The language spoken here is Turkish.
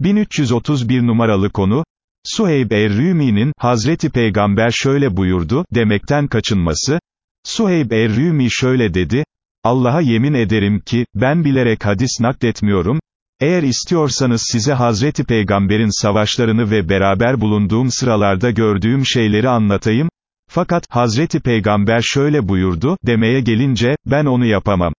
1331 numaralı konu, Suheyb er-Rümi'nin, Hazreti Peygamber şöyle buyurdu, demekten kaçınması, Suheyb er-Rümi şöyle dedi, Allah'a yemin ederim ki, ben bilerek hadis nakletmiyorum, eğer istiyorsanız size Hazreti Peygamber'in savaşlarını ve beraber bulunduğum sıralarda gördüğüm şeyleri anlatayım, fakat, Hazreti Peygamber şöyle buyurdu, demeye gelince, ben onu yapamam.